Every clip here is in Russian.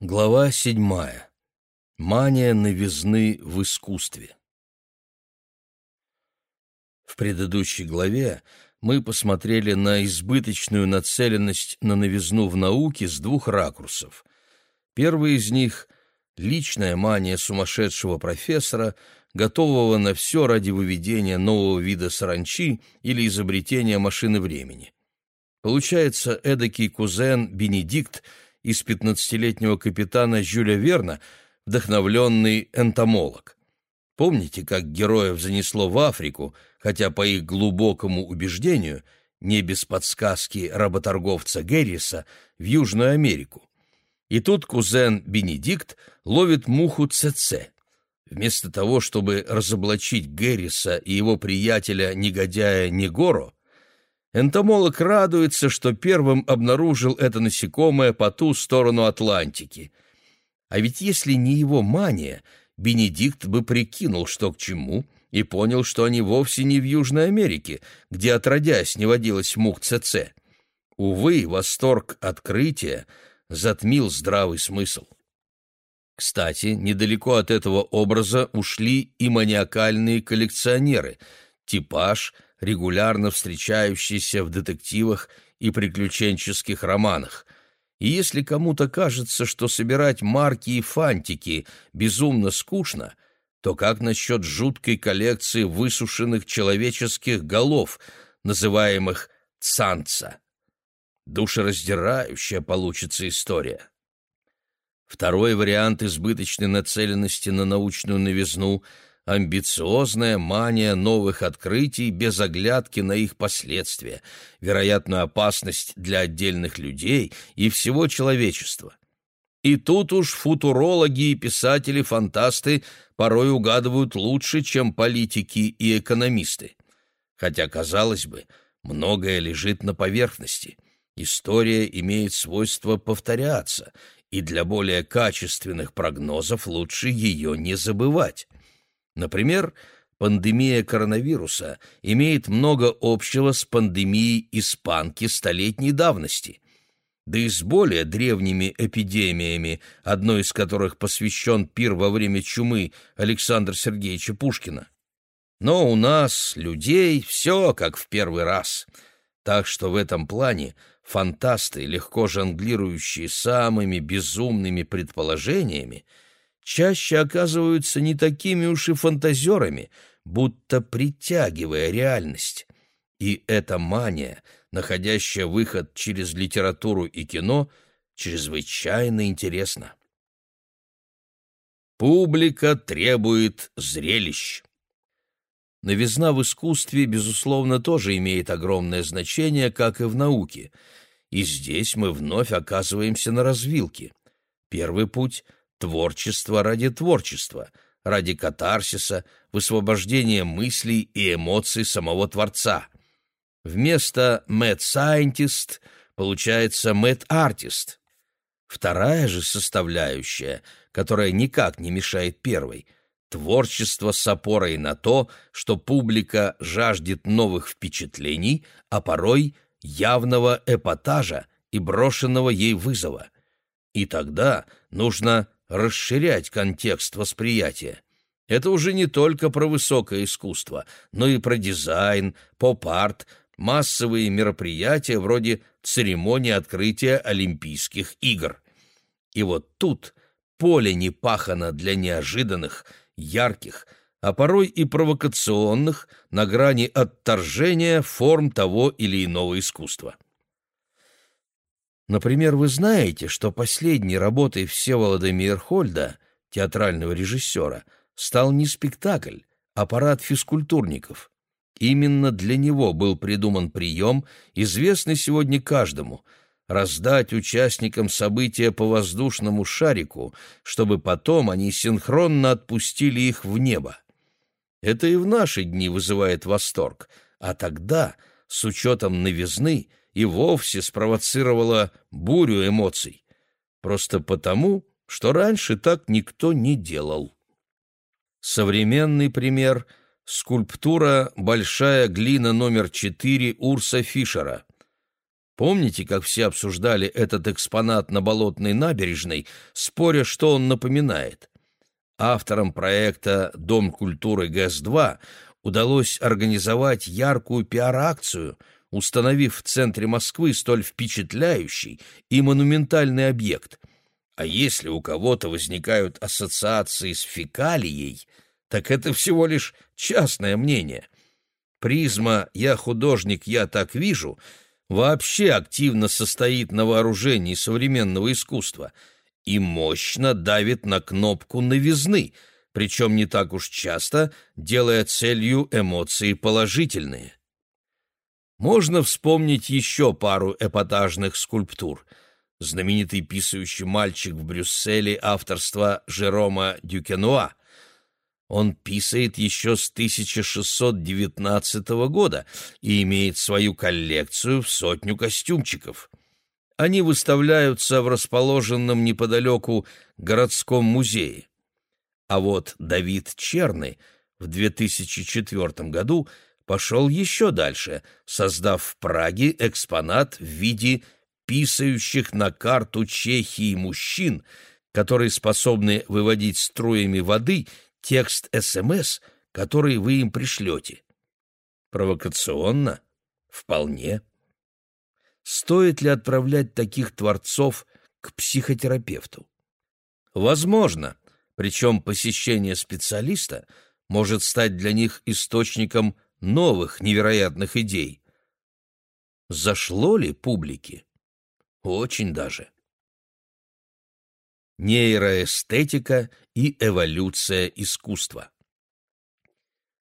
Глава седьмая. Мания новизны в искусстве. В предыдущей главе мы посмотрели на избыточную нацеленность на новизну в науке с двух ракурсов. Первый из них — личная мания сумасшедшего профессора, готового на все ради выведения нового вида саранчи или изобретения машины времени. Получается, эдакий кузен Бенедикт — из пятнадцатилетнего капитана Жюля Верна, вдохновленный энтомолог. Помните, как героев занесло в Африку, хотя по их глубокому убеждению, не без подсказки работорговца Герриса, в Южную Америку? И тут кузен Бенедикт ловит муху ЦЦ. Вместо того, чтобы разоблачить Герриса и его приятеля-негодяя Негоро, Энтомолог радуется, что первым обнаружил это насекомое по ту сторону Атлантики. А ведь если не его мания, Бенедикт бы прикинул, что к чему, и понял, что они вовсе не в Южной Америке, где отродясь не водилось мух ЦЦ. Увы, восторг открытия затмил здравый смысл. Кстати, недалеко от этого образа ушли и маниакальные коллекционеры, типаж — регулярно встречающийся в детективах и приключенческих романах. И если кому-то кажется, что собирать марки и фантики безумно скучно, то как насчет жуткой коллекции высушенных человеческих голов, называемых «цанца»? Душераздирающая получится история. Второй вариант избыточной нацеленности на научную новизну — амбициозная мания новых открытий без оглядки на их последствия, вероятную опасность для отдельных людей и всего человечества. И тут уж футурологи и писатели-фантасты порой угадывают лучше, чем политики и экономисты. Хотя, казалось бы, многое лежит на поверхности. История имеет свойство повторяться, и для более качественных прогнозов лучше ее не забывать. Например, пандемия коронавируса имеет много общего с пандемией испанки столетней давности, да и с более древними эпидемиями, одной из которых посвящен пир во время чумы Александра Сергеевича Пушкина. Но у нас, людей, все как в первый раз. Так что в этом плане фантасты, легко жонглирующие самыми безумными предположениями, чаще оказываются не такими уж и фантазерами, будто притягивая реальность. И эта мания, находящая выход через литературу и кино, чрезвычайно интересна. Публика требует зрелищ. Новизна в искусстве, безусловно, тоже имеет огромное значение, как и в науке. И здесь мы вновь оказываемся на развилке. Первый путь — Творчество ради творчества, ради катарсиса, высвобождения мыслей и эмоций самого Творца. Вместо «mad scientist» получается «mad artist». Вторая же составляющая, которая никак не мешает первой — творчество с опорой на то, что публика жаждет новых впечатлений, а порой явного эпатажа и брошенного ей вызова. И тогда нужно расширять контекст восприятия. Это уже не только про высокое искусство, но и про дизайн, поп-арт, массовые мероприятия вроде церемонии открытия Олимпийских игр. И вот тут поле не пахано для неожиданных, ярких, а порой и провокационных, на грани отторжения форм того или иного искусства. Например, вы знаете, что последней работой Всеволода Мейерхольда, театрального режиссера, стал не спектакль, а парад физкультурников. Именно для него был придуман прием, известный сегодня каждому — раздать участникам события по воздушному шарику, чтобы потом они синхронно отпустили их в небо. Это и в наши дни вызывает восторг, а тогда, с учетом новизны, и вовсе спровоцировала бурю эмоций. Просто потому, что раньше так никто не делал. Современный пример — скульптура «Большая глина номер 4» Урса Фишера. Помните, как все обсуждали этот экспонат на болотной набережной, споря, что он напоминает? Авторам проекта «Дом культуры ГЭС-2» удалось организовать яркую пиар-акцию, установив в центре Москвы столь впечатляющий и монументальный объект. А если у кого-то возникают ассоциации с фекалией, так это всего лишь частное мнение. Призма «Я художник, я так вижу» вообще активно состоит на вооружении современного искусства и мощно давит на кнопку новизны, причем не так уж часто, делая целью эмоции положительные. Можно вспомнить еще пару эпатажных скульптур. Знаменитый писающий мальчик в Брюсселе авторства Жерома Дюкенуа — он писает еще с 1619 года и имеет свою коллекцию в сотню костюмчиков. Они выставляются в расположенном неподалеку городском музее. А вот Давид Черный в 2004 году пошел еще дальше, создав в Праге экспонат в виде писающих на карту Чехии мужчин, которые способны выводить струями воды – текст СМС, который вы им пришлете. Провокационно? Вполне. Стоит ли отправлять таких творцов к психотерапевту? Возможно, причем посещение специалиста может стать для них источником новых невероятных идей. Зашло ли публике? Очень даже нейроэстетика и эволюция искусства.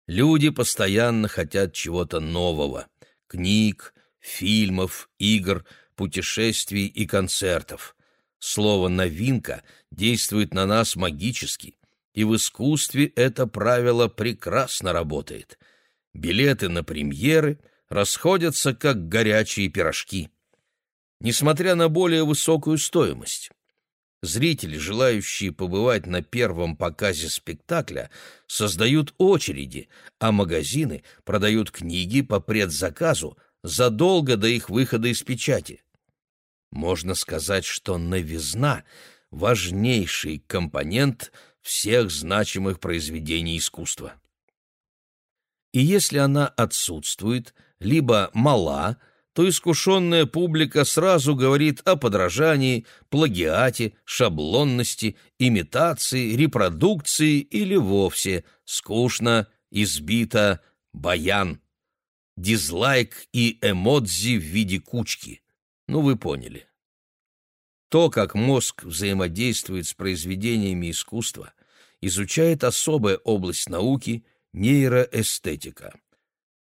Люди постоянно хотят чего-то нового — книг, фильмов, игр, путешествий и концертов. Слово «новинка» действует на нас магически, и в искусстве это правило прекрасно работает. Билеты на премьеры расходятся как горячие пирожки. Несмотря на более высокую стоимость, Зрители, желающие побывать на первом показе спектакля, создают очереди, а магазины продают книги по предзаказу задолго до их выхода из печати. Можно сказать, что новизна — важнейший компонент всех значимых произведений искусства. И если она отсутствует, либо мала — то искушенная публика сразу говорит о подражании, плагиате, шаблонности, имитации, репродукции или вовсе скучно, избито, баян. Дизлайк и эмодзи в виде кучки. Ну, вы поняли. То, как мозг взаимодействует с произведениями искусства, изучает особая область науки — нейроэстетика.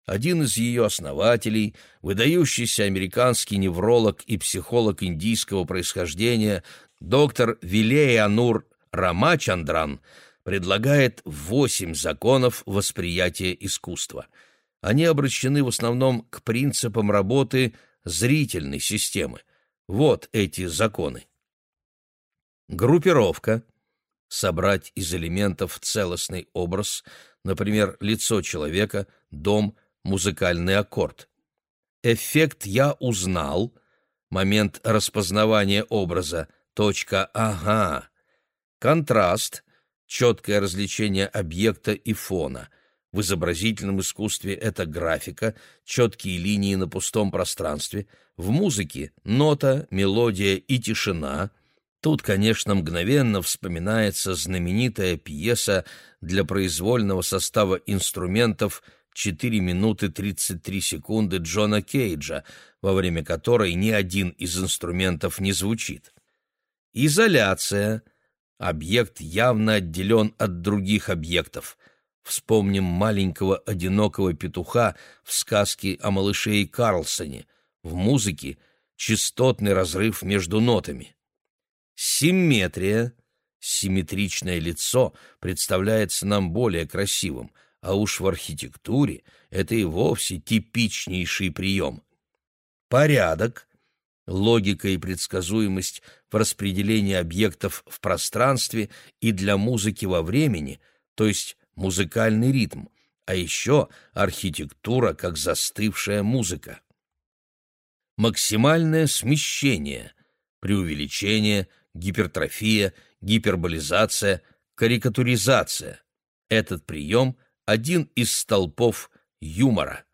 Один из ее основателей, выдающийся американский невролог и психолог индийского происхождения, доктор Вилеянур Рамачандран, предлагает восемь законов восприятия искусства. Они обращены в основном к принципам работы зрительной системы. Вот эти законы. Группировка — собрать из элементов целостный образ, например, лицо человека, дом — музыкальный аккорд. Эффект «я узнал», момент распознавания образа, точка «ага». Контраст, четкое развлечение объекта и фона. В изобразительном искусстве это графика, четкие линии на пустом пространстве. В музыке — нота, мелодия и тишина. Тут, конечно, мгновенно вспоминается знаменитая пьеса для произвольного состава инструментов — 4 минуты 33 секунды Джона Кейджа, во время которой ни один из инструментов не звучит. Изоляция. Объект явно отделен от других объектов. Вспомним маленького одинокого петуха в сказке о малыше и Карлсоне. В музыке частотный разрыв между нотами. Симметрия. Симметричное лицо представляется нам более красивым — а уж в архитектуре это и вовсе типичнейший прием. Порядок, логика и предсказуемость в распределении объектов в пространстве и для музыки во времени, то есть музыкальный ритм, а еще архитектура как застывшая музыка. максимальное смещение, преувеличение, гипертрофия, гиперболизация, карикатуризация. Этот прием – один из столпов юмора.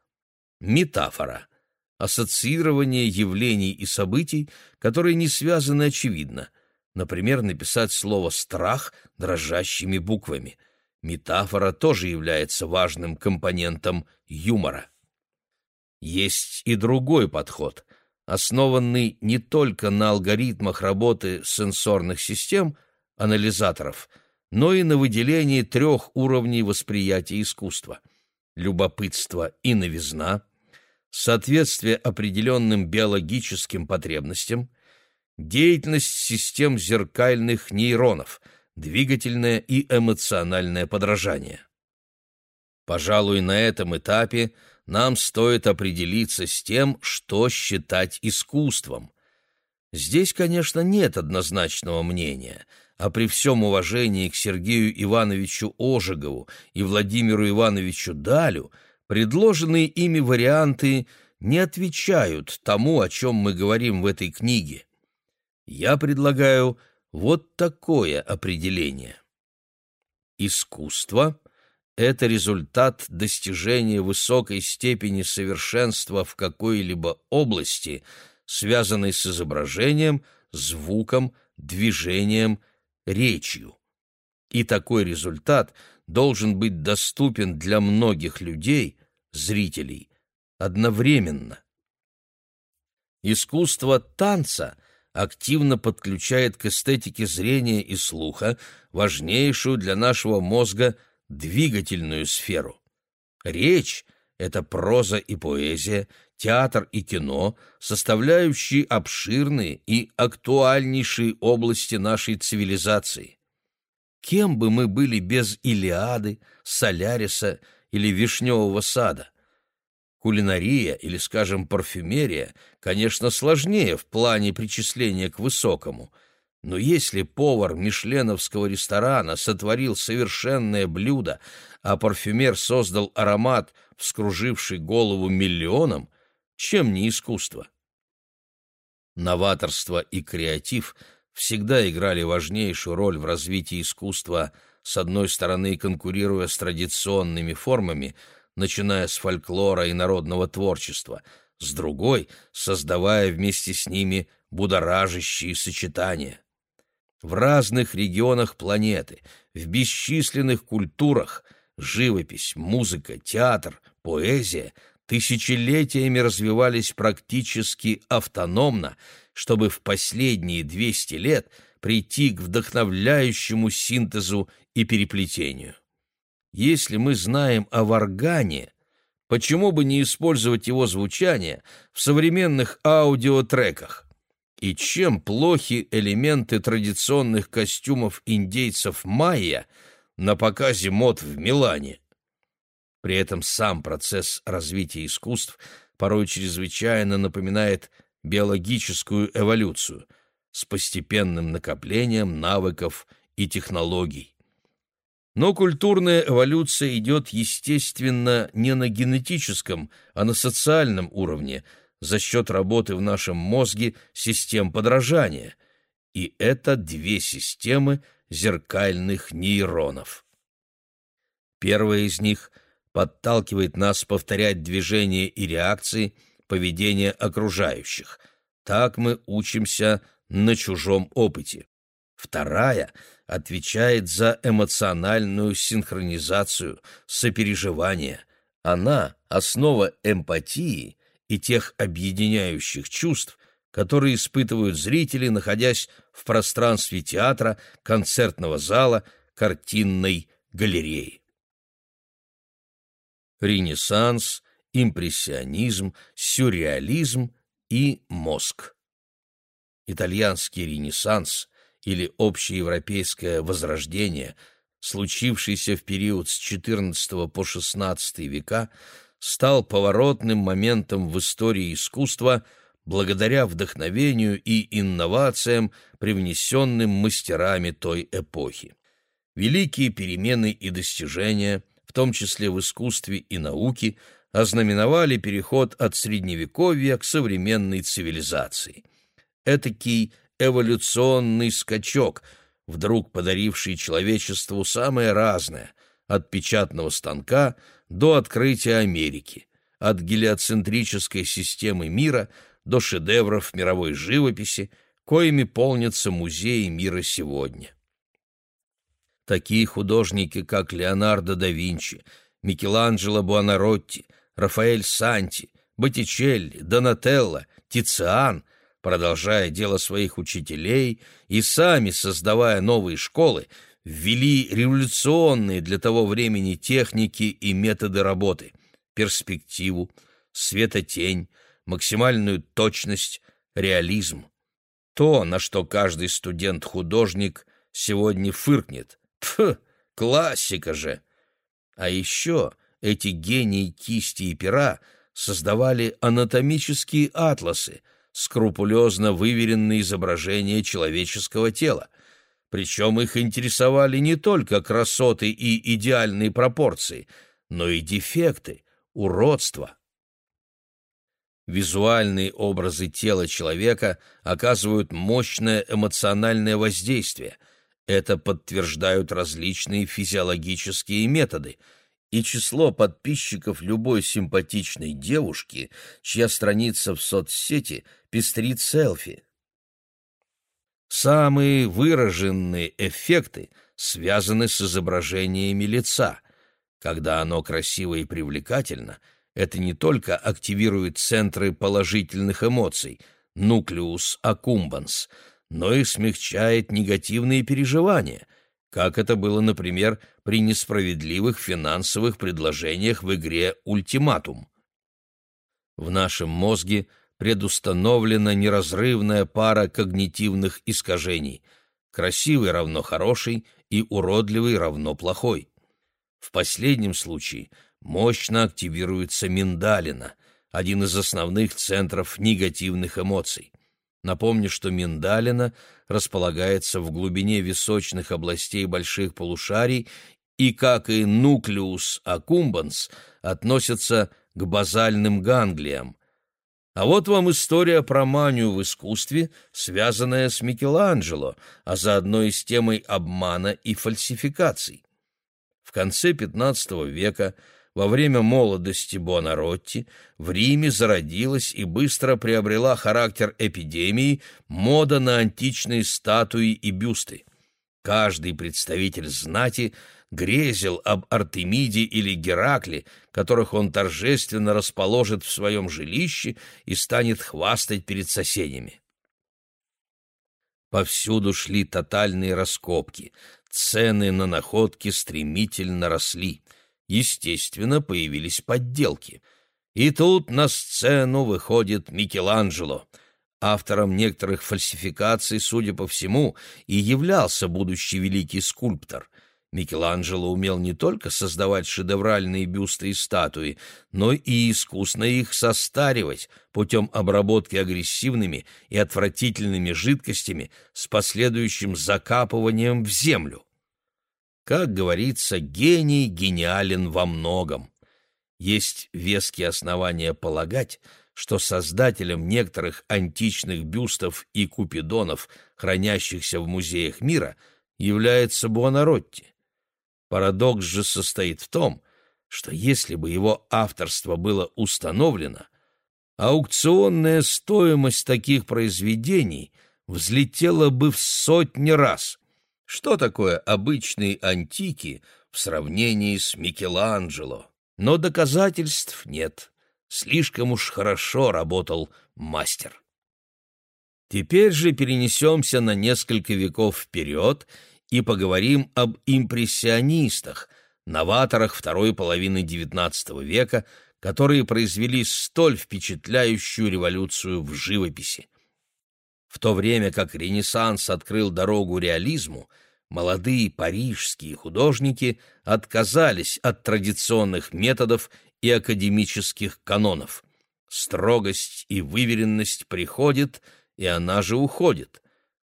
Метафора – ассоциирование явлений и событий, которые не связаны очевидно. Например, написать слово «страх» дрожащими буквами. Метафора тоже является важным компонентом юмора. Есть и другой подход, основанный не только на алгоритмах работы сенсорных систем, анализаторов, но и на выделении трех уровней восприятия искусства – любопытство и новизна, соответствие определенным биологическим потребностям, деятельность систем зеркальных нейронов, двигательное и эмоциональное подражание. Пожалуй, на этом этапе – нам стоит определиться с тем, что считать искусством. Здесь, конечно, нет однозначного мнения, а при всем уважении к Сергею Ивановичу Ожегову и Владимиру Ивановичу Далю предложенные ими варианты не отвечают тому, о чем мы говорим в этой книге. Я предлагаю вот такое определение. Искусство — это результат достижения высокой степени совершенства в какой-либо области, связанной с изображением, звуком, движением, речью. И такой результат должен быть доступен для многих людей, зрителей, одновременно. Искусство танца активно подключает к эстетике зрения и слуха важнейшую для нашего мозга – двигательную сферу. Речь — это проза и поэзия, театр и кино, составляющие обширные и актуальнейшие области нашей цивилизации. Кем бы мы были без Илиады, Соляриса или Вишневого сада? Кулинария или, скажем, парфюмерия, конечно, сложнее в плане причисления к высокому — но если повар мишленовского ресторана сотворил совершенное блюдо, а парфюмер создал аромат, вскруживший голову миллионам, чем не искусство? Новаторство и креатив всегда играли важнейшую роль в развитии искусства, с одной стороны конкурируя с традиционными формами, начиная с фольклора и народного творчества, с другой — создавая вместе с ними будоражащие сочетания в разных регионах планеты, в бесчисленных культурах, живопись, музыка, театр, поэзия тысячелетиями развивались практически автономно, чтобы в последние 200 лет прийти к вдохновляющему синтезу и переплетению. Если мы знаем о варгане, почему бы не использовать его звучание в современных аудиотреках? И чем плохи элементы традиционных костюмов индейцев майя на показе мод в Милане. При этом сам процесс развития искусств порой чрезвычайно напоминает биологическую эволюцию с постепенным накоплением навыков и технологий. Но культурная эволюция идет, естественно, не на генетическом, а на социальном уровне – за счет работы в нашем мозге систем подражания, и это две системы зеркальных нейронов. Первая из них подталкивает нас повторять движения и реакции, поведения окружающих. Так мы учимся на чужом опыте. Вторая отвечает за эмоциональную синхронизацию, сопереживание. Она – основа эмпатии – и тех объединяющих чувств, которые испытывают зрители, находясь в пространстве театра, концертного зала, картинной галереи. Ренессанс, импрессионизм, сюрреализм и мозг. Итальянский ренессанс или общеевропейское возрождение, случившееся в период с XIV по XVI века, стал поворотным моментом в истории искусства благодаря вдохновению и инновациям, привнесенным мастерами той эпохи. Великие перемены и достижения, в том числе в искусстве и науке, ознаменовали переход от средневековья к современной цивилизации. Этакий эволюционный скачок, вдруг подаривший человечеству самое разное, от печатного станка до открытия Америки, от гелиоцентрической системы мира до шедевров мировой живописи, коими полнятся музеи мира сегодня. Такие художники, как Леонардо да Винчи, Микеланджело Буонаротти, Рафаэль Санти, Боттичелли, Донателло, Тициан, продолжая дело своих учителей и сами создавая новые школы, ввели революционные для того времени техники и методы работы, перспективу, светотень, максимальную точность, реализм. То, на что каждый студент-художник сегодня фыркнет. Пф, классика же! А еще эти гении кисти и пера создавали анатомические атласы, скрупулезно выверенные изображения человеческого тела. Причем их интересовали не только красоты и идеальные пропорции, но и дефекты, уродства. Визуальные образы тела человека оказывают мощное эмоциональное воздействие. Это подтверждают различные физиологические методы – и число подписчиков любой симпатичной девушки, чья страница в соцсети пестрит селфи. Самые выраженные эффекты связаны с изображениями лица. Когда оно красиво и привлекательно, это не только активирует центры положительных эмоций, нуклеус аккумбанс, но и смягчает негативные переживания, как это было, например, при несправедливых финансовых предложениях в игре «Ультиматум». В нашем мозге предустановлена неразрывная пара когнитивных искажений. Красивый равно хороший и уродливый равно плохой. В последнем случае мощно активируется миндалина, один из основных центров негативных эмоций. Напомню, что миндалина располагается в глубине височных областей больших полушарий и, как и нуклеус аккумбанс, относятся к базальным ганглиям. А вот вам история про манию в искусстве, связанная с Микеланджело, а заодно и с темой обмана и фальсификаций. В конце XV века во время молодости Бонаротти в Риме зародилась и быстро приобрела характер эпидемии мода на античные статуи и бюсты. Каждый представитель знати грезил об Артемиде или Геракле, которых он торжественно расположит в своем жилище и станет хвастать перед соседями. Повсюду шли тотальные раскопки, цены на находки стремительно росли — естественно, появились подделки. И тут на сцену выходит Микеланджело. Автором некоторых фальсификаций, судя по всему, и являлся будущий великий скульптор. Микеланджело умел не только создавать шедевральные бюсты и статуи, но и искусно их состаривать путем обработки агрессивными и отвратительными жидкостями с последующим закапыванием в землю. Как говорится, гений гениален во многом. Есть веские основания полагать, что создателем некоторых античных бюстов и купидонов, хранящихся в музеях мира, является Буонаротти. Парадокс же состоит в том, что если бы его авторство было установлено, аукционная стоимость таких произведений взлетела бы в сотни раз, что такое обычные антики в сравнении с Микеланджело? Но доказательств нет. Слишком уж хорошо работал мастер. Теперь же перенесемся на несколько веков вперед и поговорим об импрессионистах, новаторах второй половины XIX века, которые произвели столь впечатляющую революцию в живописи. В то время как Ренессанс открыл дорогу реализму, молодые парижские художники отказались от традиционных методов и академических канонов. Строгость и выверенность приходит, и она же уходит.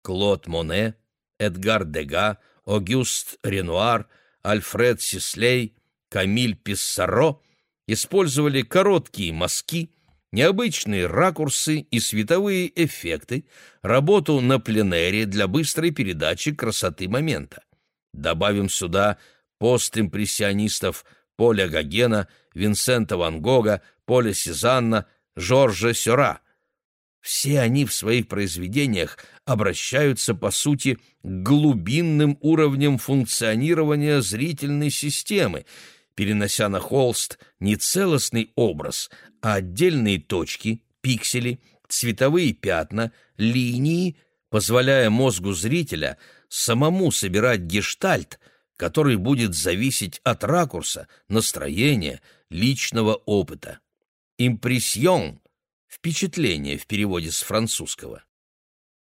Клод Моне, Эдгар Дега, Огюст Ренуар, Альфред Сислей, Камиль Писсаро использовали короткие мазки, необычные ракурсы и световые эффекты, работу на пленэре для быстрой передачи красоты момента. Добавим сюда постимпрессионистов Поля Гогена, Винсента Ван Гога, Поля Сезанна, Жоржа Сюра. Все они в своих произведениях обращаются, по сути, к глубинным уровням функционирования зрительной системы, перенося на холст не целостный образ, а отдельные точки, пиксели, цветовые пятна, линии, позволяя мозгу зрителя самому собирать гештальт, который будет зависеть от ракурса, настроения, личного опыта. Импрессион — впечатление в переводе с французского.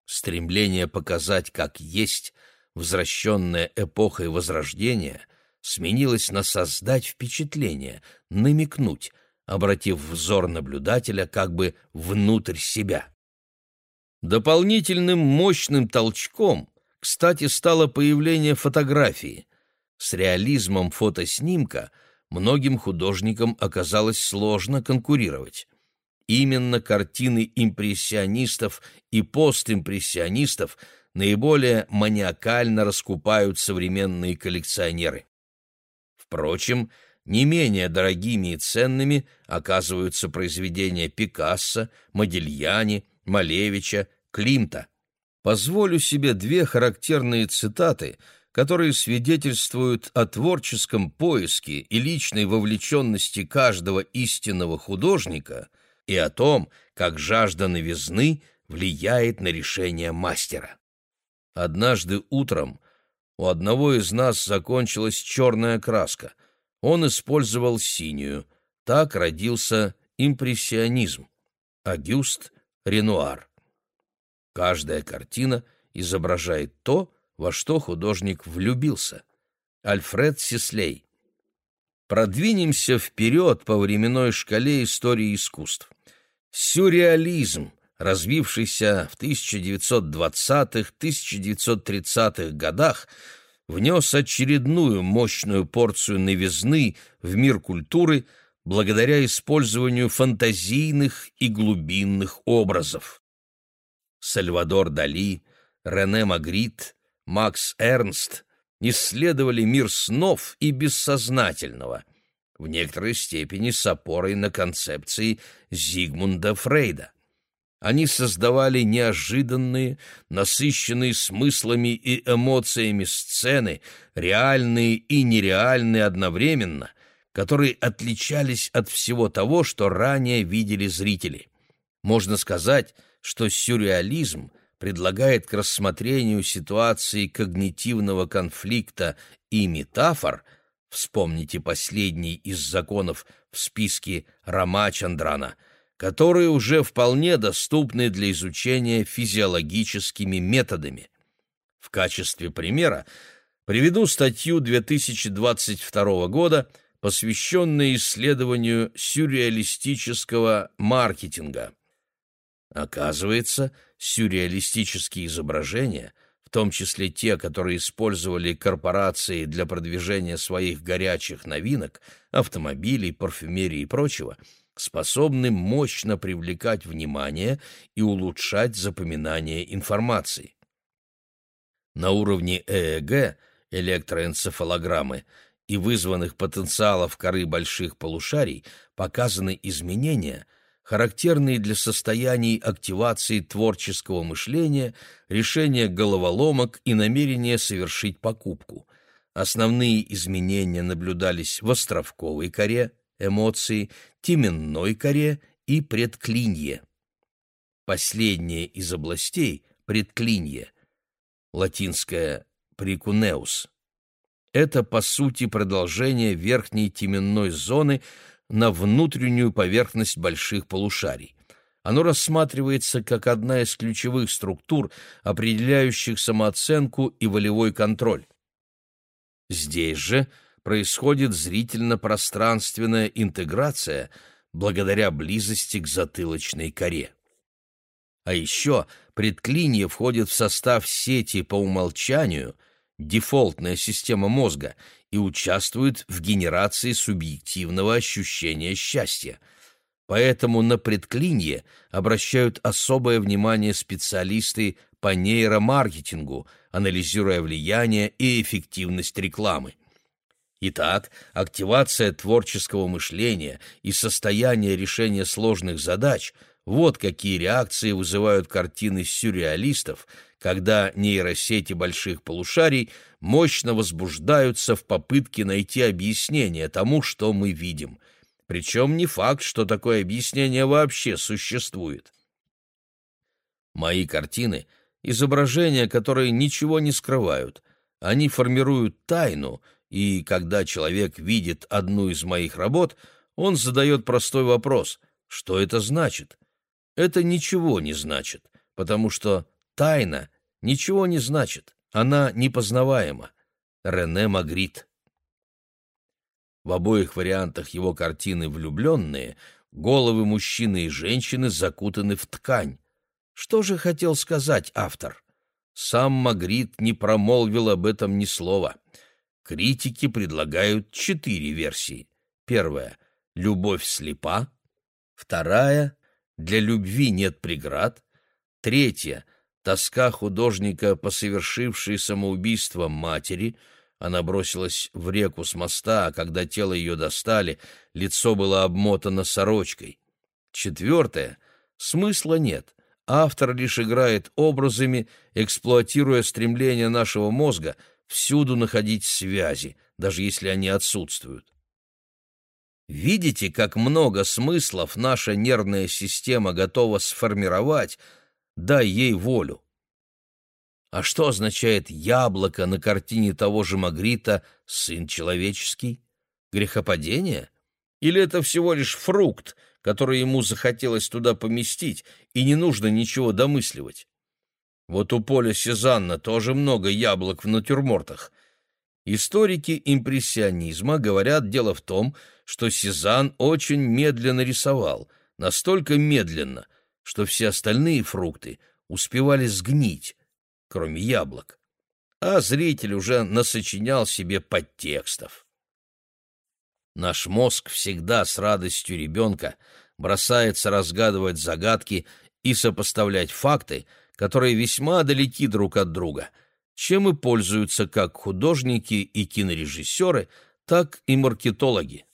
Стремление показать, как есть, возвращенная эпохой Возрождения, сменилось на создать впечатление, намекнуть, обратив взор наблюдателя как бы внутрь себя. Дополнительным мощным толчком, кстати, стало появление фотографии. С реализмом фотоснимка многим художникам оказалось сложно конкурировать. Именно картины импрессионистов и постимпрессионистов наиболее маниакально раскупают современные коллекционеры. Впрочем, не менее дорогими и ценными оказываются произведения Пикассо, Модильяни, Малевича, Климта. Позволю себе две характерные цитаты, которые свидетельствуют о творческом поиске и личной вовлеченности каждого истинного художника и о том, как жажда новизны влияет на решение мастера. Однажды утром у одного из нас закончилась черная краска. Он использовал синюю. Так родился импрессионизм. Агюст Ренуар. Каждая картина изображает то, во что художник влюбился. Альфред Сислей. Продвинемся вперед по временной шкале истории искусств. Сюрреализм, развившийся в 1920-1930-х годах, внес очередную мощную порцию новизны в мир культуры благодаря использованию фантазийных и глубинных образов. Сальвадор Дали, Рене Магрит, Макс Эрнст исследовали мир снов и бессознательного, в некоторой степени с опорой на концепции Зигмунда Фрейда. Они создавали неожиданные, насыщенные смыслами и эмоциями сцены, реальные и нереальные одновременно, которые отличались от всего того, что ранее видели зрители. Можно сказать, что сюрреализм предлагает к рассмотрению ситуации когнитивного конфликта и метафор, вспомните последний из законов в списке Рамачандрана – которые уже вполне доступны для изучения физиологическими методами. В качестве примера приведу статью 2022 года, посвященную исследованию сюрреалистического маркетинга. Оказывается, сюрреалистические изображения, в том числе те, которые использовали корпорации для продвижения своих горячих новинок, автомобилей, парфюмерии и прочего – способны мощно привлекать внимание и улучшать запоминание информации. На уровне ЭЭГ, электроэнцефалограммы, и вызванных потенциалов коры больших полушарий показаны изменения, характерные для состояний активации творческого мышления, решения головоломок и намерения совершить покупку. Основные изменения наблюдались в островковой коре, эмоции, теменной коре и предклинье. Последнее из областей, предклинье, латинское «прикунеус», это, по сути, продолжение верхней теменной зоны на внутреннюю поверхность больших полушарий. Оно рассматривается как одна из ключевых структур, определяющих самооценку и волевой контроль. Здесь же происходит зрительно-пространственная интеграция благодаря близости к затылочной коре. А еще предклинье входит в состав сети по умолчанию дефолтная система мозга и участвует в генерации субъективного ощущения счастья. Поэтому на предклинье обращают особое внимание специалисты по нейромаркетингу, анализируя влияние и эффективность рекламы. Итак, активация творческого мышления и состояние решения сложных задач – вот какие реакции вызывают картины сюрреалистов, когда нейросети больших полушарий мощно возбуждаются в попытке найти объяснение тому, что мы видим. Причем не факт, что такое объяснение вообще существует. Мои картины — изображения, которые ничего не скрывают. Они формируют тайну — и когда человек видит одну из моих работ, он задает простой вопрос «Что это значит?» Это ничего не значит, потому что тайна ничего не значит, она непознаваема. Рене Магрит В обоих вариантах его картины «Влюбленные» головы мужчины и женщины закутаны в ткань. Что же хотел сказать автор? Сам Магрит не промолвил об этом ни слова. Критики предлагают четыре версии. Первая — «Любовь слепа». Вторая — «Для любви нет преград». Третья — «Тоска художника по совершившей самоубийство матери». Она бросилась в реку с моста, а когда тело ее достали, лицо было обмотано сорочкой. Четвертое — «Смысла нет». Автор лишь играет образами, эксплуатируя стремление нашего мозга — всюду находить связи, даже если они отсутствуют. Видите, как много смыслов наша нервная система готова сформировать, дай ей волю. А что означает яблоко на картине того же Магрита «Сын человеческий»? Грехопадение? Или это всего лишь фрукт, который ему захотелось туда поместить, и не нужно ничего домысливать? Вот у Поля Сезанна тоже много яблок в натюрмортах. Историки импрессионизма говорят, дело в том, что Сезанн очень медленно рисовал, настолько медленно, что все остальные фрукты успевали сгнить, кроме яблок. А зритель уже насочинял себе подтекстов. Наш мозг всегда с радостью ребенка бросается разгадывать загадки и сопоставлять факты — которые весьма далеки друг от друга, чем и пользуются как художники и кинорежиссеры, так и маркетологи.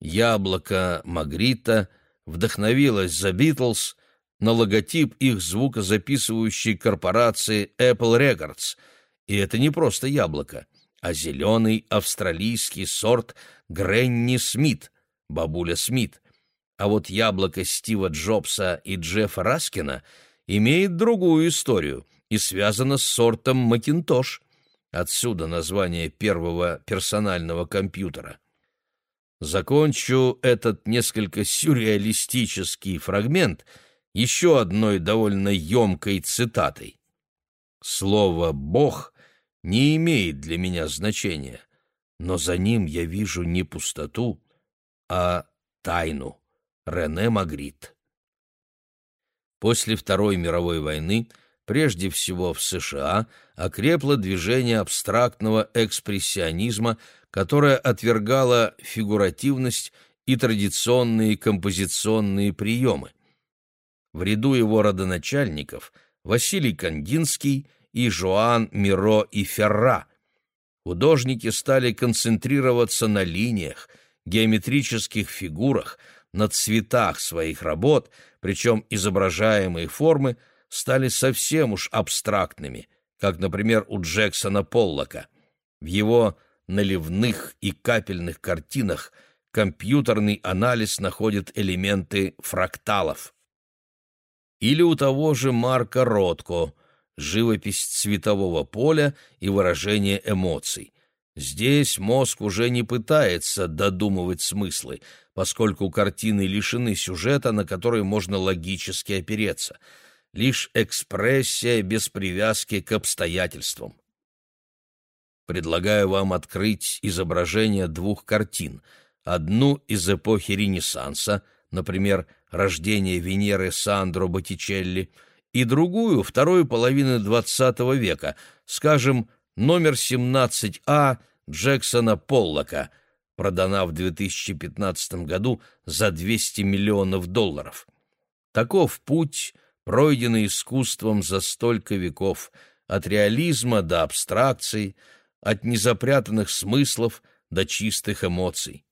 Яблоко Магрита вдохновилось за Битлз на логотип их звукозаписывающей корпорации Apple Records, и это не просто яблоко, а зеленый австралийский сорт Гренни Смит, бабуля Смит, а вот яблоко Стива Джобса и Джеффа Раскина имеет другую историю и связано с сортом Макинтош. Отсюда название первого персонального компьютера. Закончу этот несколько сюрреалистический фрагмент еще одной довольно емкой цитатой. Слово «Бог» не имеет для меня значения, но за ним я вижу не пустоту, а тайну. Рене Магрит. После Второй мировой войны, прежде всего в США, окрепло движение абстрактного экспрессионизма, которое отвергало фигуративность и традиционные композиционные приемы. В ряду его родоначальников Василий Кандинский и Жоан Миро и Ферра. Художники стали концентрироваться на линиях, геометрических фигурах – на цветах своих работ, причем изображаемые формы стали совсем уж абстрактными, как, например, у Джексона Поллока. В его наливных и капельных картинах компьютерный анализ находит элементы фракталов. Или у того же Марка Ротко живопись цветового поля и выражение эмоций. Здесь мозг уже не пытается додумывать смыслы, поскольку картины лишены сюжета, на который можно логически опереться. Лишь экспрессия без привязки к обстоятельствам. Предлагаю вам открыть изображение двух картин. Одну из эпохи Ренессанса, например, «Рождение Венеры» Сандро Боттичелли, и другую вторую половины XX века, скажем, номер 17А Джексона Поллока, продана в 2015 году за 200 миллионов долларов. Таков путь, пройденный искусством за столько веков, от реализма до абстракций, от незапрятанных смыслов до чистых эмоций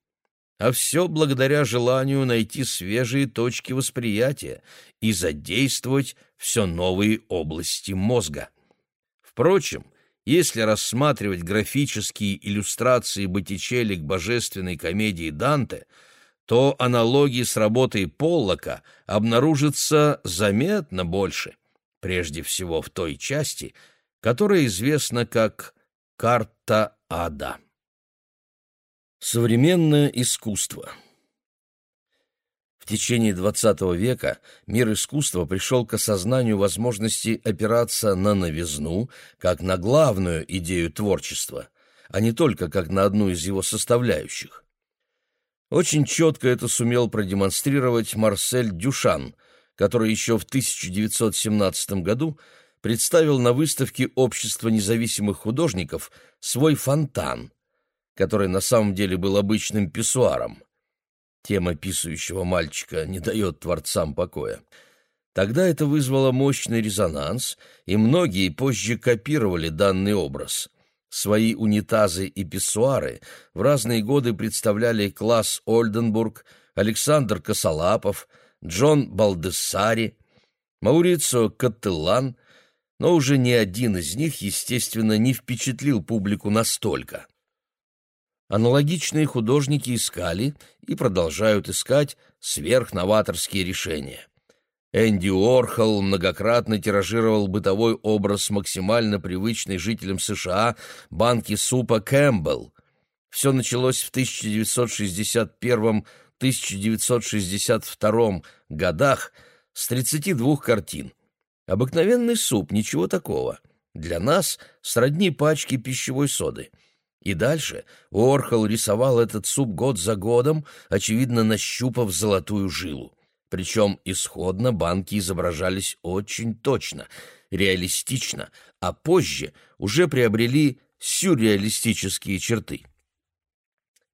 а все благодаря желанию найти свежие точки восприятия и задействовать все новые области мозга. Впрочем, если рассматривать графические иллюстрации Боттичелли к божественной комедии Данте, то аналогии с работой Поллока обнаружатся заметно больше, прежде всего в той части, которая известна как «Карта ада». Современное искусство В течение XX века мир искусства пришел к осознанию возможности опираться на новизну как на главную идею творчества, а не только как на одну из его составляющих. Очень четко это сумел продемонстрировать Марсель Дюшан, который еще в 1917 году представил на выставке Общества независимых художников свой фонтан, который на самом деле был обычным писсуаром. Тема писающего мальчика не дает творцам покоя. Тогда это вызвало мощный резонанс, и многие позже копировали данный образ. Свои унитазы и писсуары в разные годы представляли класс Ольденбург, Александр Косолапов, Джон Балдессари, Маурицио Каттеллан, но уже ни один из них, естественно, не впечатлил публику настолько. Аналогичные художники искали и продолжают искать сверхноваторские решения. Энди Уорхол многократно тиражировал бытовой образ максимально привычный жителям США банки супа Кэмпбелл. Все началось в 1961-1962 годах с 32 картин. Обыкновенный суп, ничего такого. Для нас сродни пачки пищевой соды – и дальше Орхол рисовал этот суп год за годом, очевидно, нащупав золотую жилу. Причем исходно банки изображались очень точно, реалистично, а позже уже приобрели сюрреалистические черты.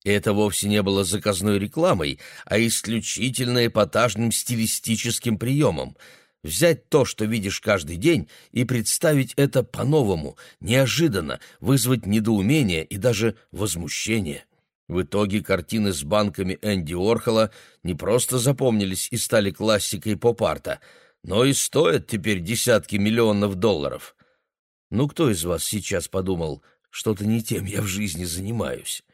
Это вовсе не было заказной рекламой, а исключительно эпатажным стилистическим приемом — взять то, что видишь каждый день, и представить это по-новому, неожиданно, вызвать недоумение и даже возмущение. В итоге картины с банками Энди Орхола не просто запомнились и стали классикой поп-арта, но и стоят теперь десятки миллионов долларов. Ну кто из вас сейчас подумал, что-то не тем я в жизни занимаюсь?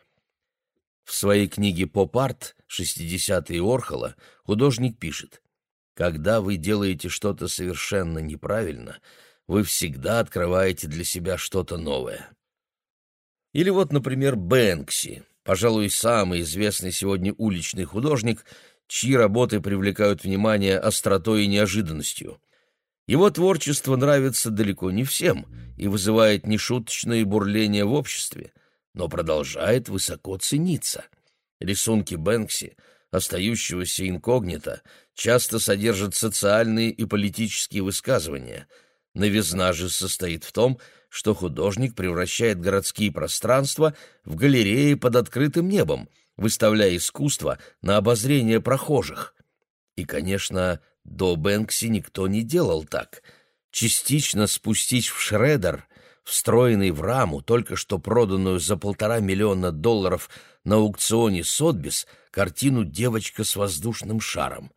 В своей книге «Поп-арт. 60-е Орхола» художник пишет – когда вы делаете что-то совершенно неправильно, вы всегда открываете для себя что-то новое. Или вот, например, Бэнкси, пожалуй, самый известный сегодня уличный художник, чьи работы привлекают внимание остротой и неожиданностью. Его творчество нравится далеко не всем и вызывает нешуточное бурление в обществе, но продолжает высоко цениться. Рисунки Бэнкси — остающегося инкогнито, часто содержат социальные и политические высказывания. Новизна же состоит в том, что художник превращает городские пространства в галереи под открытым небом, выставляя искусство на обозрение прохожих. И, конечно, до Бэнкси никто не делал так. Частично спустить в шредер, встроенный в раму, только что проданную за полтора миллиона долларов на аукционе Сотбис, картину «Девочка с воздушным шаром»,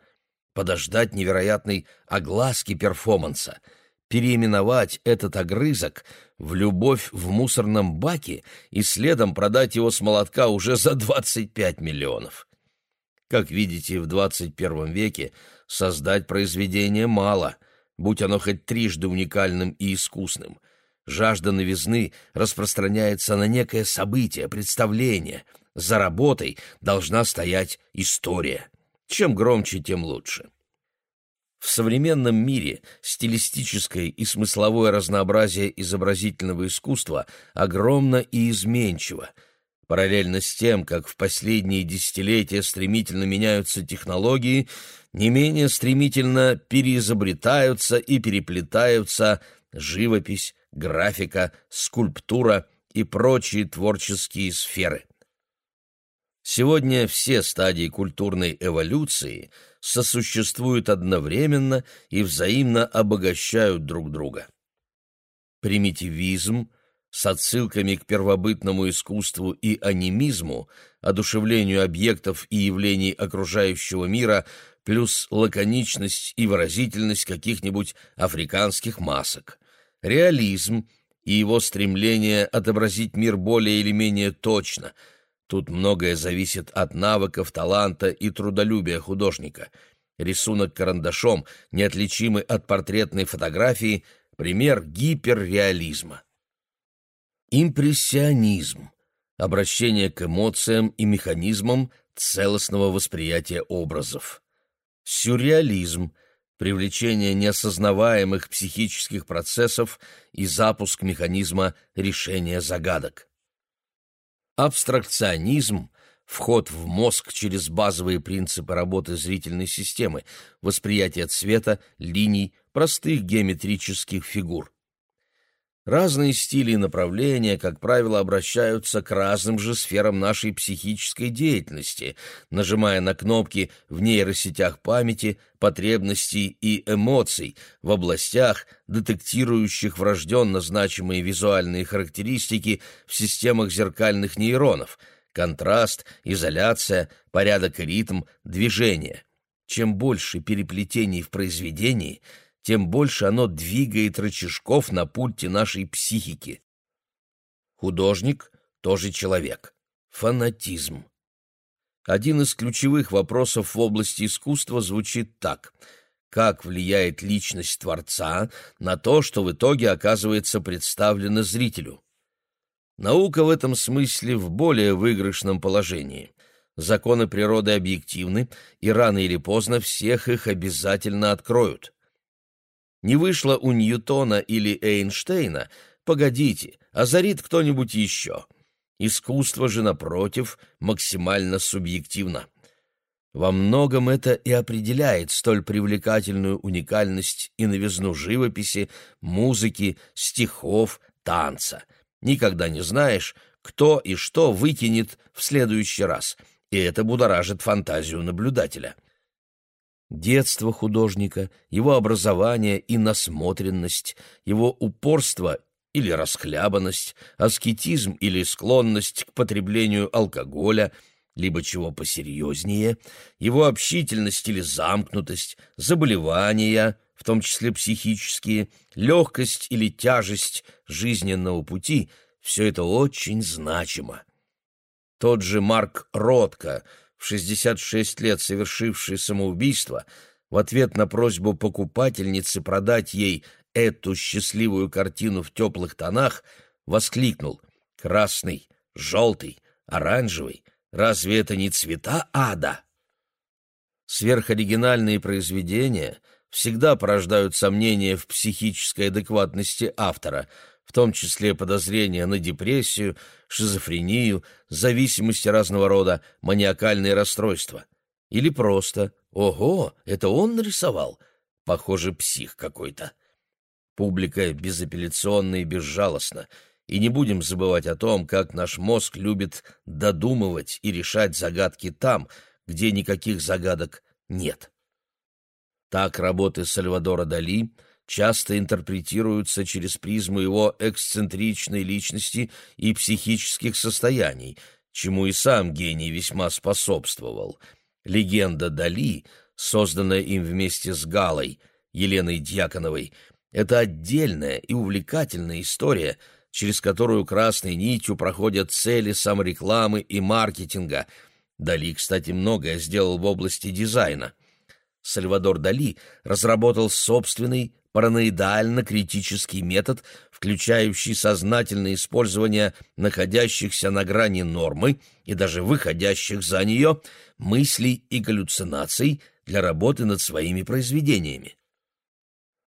подождать невероятной огласки перформанса, переименовать этот огрызок в «Любовь в мусорном баке» и следом продать его с молотка уже за 25 миллионов. Как видите, в 21 веке создать произведение мало, будь оно хоть трижды уникальным и искусным. Жажда новизны распространяется на некое событие, представление — за работой должна стоять история. Чем громче, тем лучше. В современном мире стилистическое и смысловое разнообразие изобразительного искусства огромно и изменчиво. Параллельно с тем, как в последние десятилетия стремительно меняются технологии, не менее стремительно переизобретаются и переплетаются живопись, графика, скульптура и прочие творческие сферы. Сегодня все стадии культурной эволюции сосуществуют одновременно и взаимно обогащают друг друга. Примитивизм с отсылками к первобытному искусству и анимизму, одушевлению объектов и явлений окружающего мира, плюс лаконичность и выразительность каких-нибудь африканских масок. Реализм и его стремление отобразить мир более или менее точно. Тут многое зависит от навыков, таланта и трудолюбия художника. Рисунок карандашом, неотличимый от портретной фотографии, пример гиперреализма. Импрессионизм – обращение к эмоциям и механизмам целостного восприятия образов. Сюрреализм – привлечение неосознаваемых психических процессов и запуск механизма решения загадок. Абстракционизм – вход в мозг через базовые принципы работы зрительной системы, восприятие цвета, линий, простых геометрических фигур. Разные стили и направления, как правило, обращаются к разным же сферам нашей психической деятельности, нажимая на кнопки в нейросетях памяти, потребностей и эмоций, в областях, детектирующих врожденно значимые визуальные характеристики в системах зеркальных нейронов – контраст, изоляция, порядок и ритм, движение. Чем больше переплетений в произведении – тем больше оно двигает рычажков на пульте нашей психики. Художник — тоже человек. Фанатизм. Один из ключевых вопросов в области искусства звучит так. Как влияет личность Творца на то, что в итоге оказывается представлено зрителю? Наука в этом смысле в более выигрышном положении. Законы природы объективны, и рано или поздно всех их обязательно откроют. Не вышло у Ньютона или Эйнштейна, погодите, озарит кто-нибудь еще. Искусство же, напротив, максимально субъективно. Во многом это и определяет столь привлекательную уникальность и новизну живописи, музыки, стихов, танца. Никогда не знаешь, кто и что выкинет в следующий раз, и это будоражит фантазию наблюдателя. Детство художника, его образование и насмотренность, его упорство или расхлябанность, аскетизм или склонность к потреблению алкоголя, либо чего посерьезнее, его общительность или замкнутость, заболевания, в том числе психические, легкость или тяжесть жизненного пути — все это очень значимо. Тот же Марк Ротко — в 66 лет совершивший самоубийство, в ответ на просьбу покупательницы продать ей эту счастливую картину в теплых тонах, воскликнул «Красный, желтый, оранжевый, разве это не цвета ада?» Сверхоригинальные произведения всегда порождают сомнения в психической адекватности автора – в том числе подозрения на депрессию, шизофрению, зависимости разного рода, маниакальные расстройства. Или просто «Ого, это он нарисовал?» Похоже, псих какой-то. Публика безапелляционна и безжалостна, и не будем забывать о том, как наш мозг любит додумывать и решать загадки там, где никаких загадок нет. Так работы Сальвадора Дали — часто интерпретируются через призму его эксцентричной личности и психических состояний, чему и сам гений весьма способствовал. Легенда Дали, созданная им вместе с Галой, Еленой Дьяконовой, это отдельная и увлекательная история, через которую красной нитью проходят цели саморекламы и маркетинга. Дали, кстати, многое сделал в области дизайна. Сальвадор Дали разработал собственный параноидально-критический метод, включающий сознательное использование находящихся на грани нормы и даже выходящих за нее мыслей и галлюцинаций для работы над своими произведениями.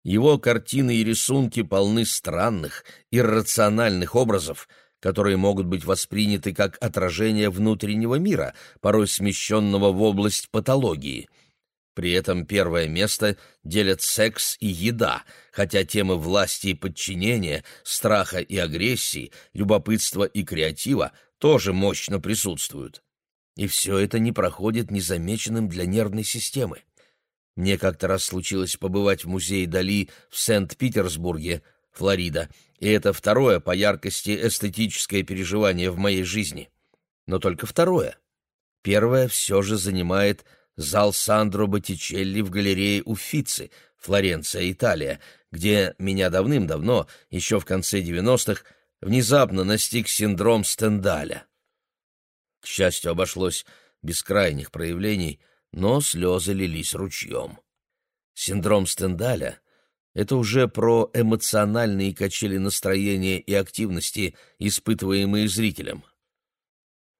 Его картины и рисунки полны странных, иррациональных образов, которые могут быть восприняты как отражение внутреннего мира, порой смещенного в область патологии. При этом первое место делят секс и еда, хотя темы власти и подчинения, страха и агрессии, любопытства и креатива тоже мощно присутствуют. И все это не проходит незамеченным для нервной системы. Мне как-то раз случилось побывать в музее Дали в Сент-Питерсбурге, Флорида, и это второе по яркости эстетическое переживание в моей жизни. Но только второе. Первое все же занимает зал Сандро Боттичелли в галерее Уффици, Флоренция, Италия, где меня давным-давно, еще в конце 90-х, внезапно настиг синдром Стендаля. К счастью, обошлось без крайних проявлений, но слезы лились ручьем. Синдром Стендаля — это уже про эмоциональные качели настроения и активности, испытываемые зрителем.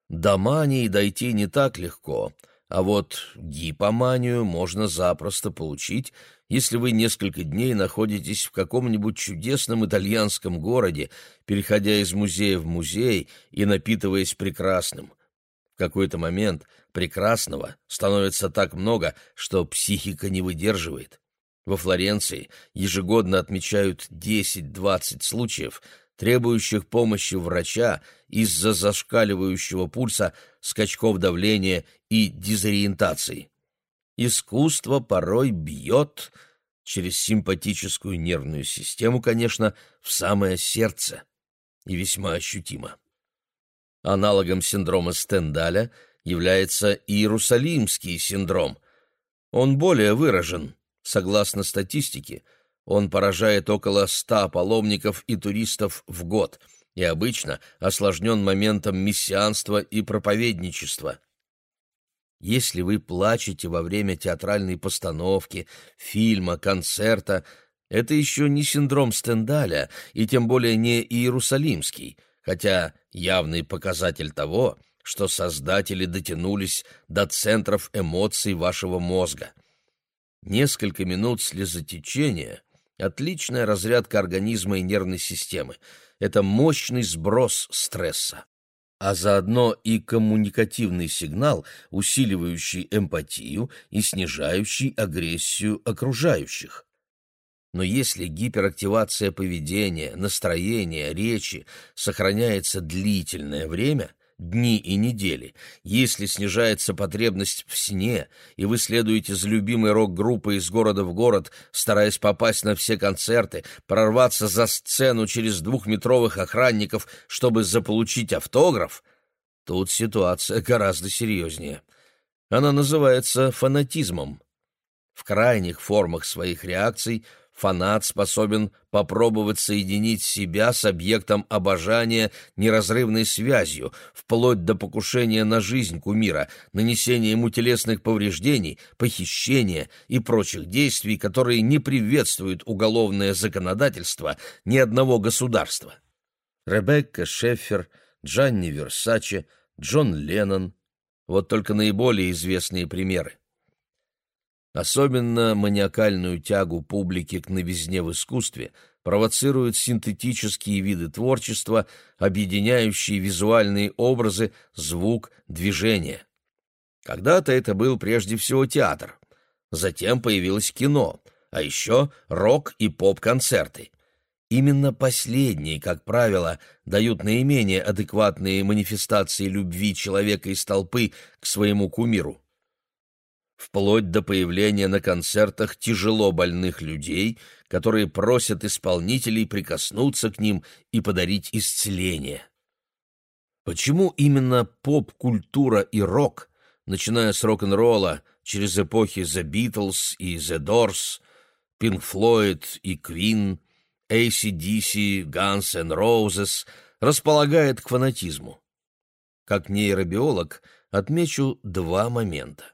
До мании дойти не так легко, а вот гипоманию можно запросто получить, если вы несколько дней находитесь в каком-нибудь чудесном итальянском городе, переходя из музея в музей и напитываясь прекрасным — в какой-то момент прекрасного становится так много, что психика не выдерживает. Во Флоренции ежегодно отмечают 10-20 случаев, требующих помощи врача из-за зашкаливающего пульса, скачков давления и дезориентации. Искусство порой бьет через симпатическую нервную систему, конечно, в самое сердце, и весьма ощутимо. Аналогом синдрома Стендаля является Иерусалимский синдром. Он более выражен. Согласно статистике, он поражает около ста паломников и туристов в год и обычно осложнен моментом мессианства и проповедничества. Если вы плачете во время театральной постановки, фильма, концерта, это еще не синдром Стендаля и тем более не Иерусалимский – хотя явный показатель того, что создатели дотянулись до центров эмоций вашего мозга. Несколько минут слезотечения — отличная разрядка организма и нервной системы. Это мощный сброс стресса а заодно и коммуникативный сигнал, усиливающий эмпатию и снижающий агрессию окружающих. Но если гиперактивация поведения, настроения, речи сохраняется длительное время, дни и недели, если снижается потребность в сне, и вы следуете за любимой рок-группой из города в город, стараясь попасть на все концерты, прорваться за сцену через двухметровых охранников, чтобы заполучить автограф, тут ситуация гораздо серьезнее. Она называется фанатизмом. В крайних формах своих реакций – фанат способен попробовать соединить себя с объектом обожания неразрывной связью, вплоть до покушения на жизнь кумира, нанесения ему телесных повреждений, похищения и прочих действий, которые не приветствуют уголовное законодательство ни одного государства. Ребекка Шеффер, Джанни Версаче, Джон Леннон — вот только наиболее известные примеры. Особенно маниакальную тягу публики к новизне в искусстве провоцируют синтетические виды творчества, объединяющие визуальные образы, звук, движение. Когда-то это был прежде всего театр, затем появилось кино, а еще рок и поп-концерты. Именно последние, как правило, дают наименее адекватные манифестации любви человека из толпы к своему кумиру вплоть до появления на концертах тяжело больных людей, которые просят исполнителей прикоснуться к ним и подарить исцеление. Почему именно поп-культура и рок, начиная с рок-н-ролла, через эпохи The Beatles и The Doors, Pink Floyd и Queen, ACDC, Guns N' Roses, располагает к фанатизму? Как нейробиолог отмечу два момента.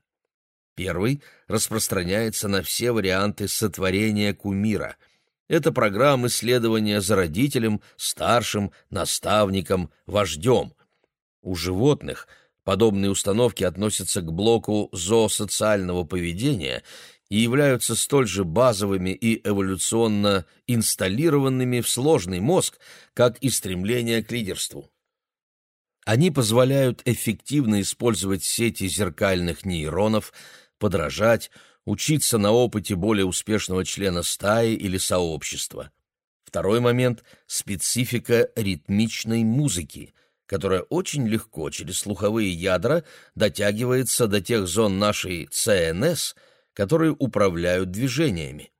Первый распространяется на все варианты сотворения кумира. Это программы следования за родителем, старшим, наставником, вождем. У животных подобные установки относятся к блоку зоосоциального поведения и являются столь же базовыми и эволюционно инсталлированными в сложный мозг, как и стремление к лидерству. Они позволяют эффективно использовать сети зеркальных нейронов, подражать, учиться на опыте более успешного члена стаи или сообщества. Второй момент — специфика ритмичной музыки, которая очень легко через слуховые ядра дотягивается до тех зон нашей ЦНС, которые управляют движениями.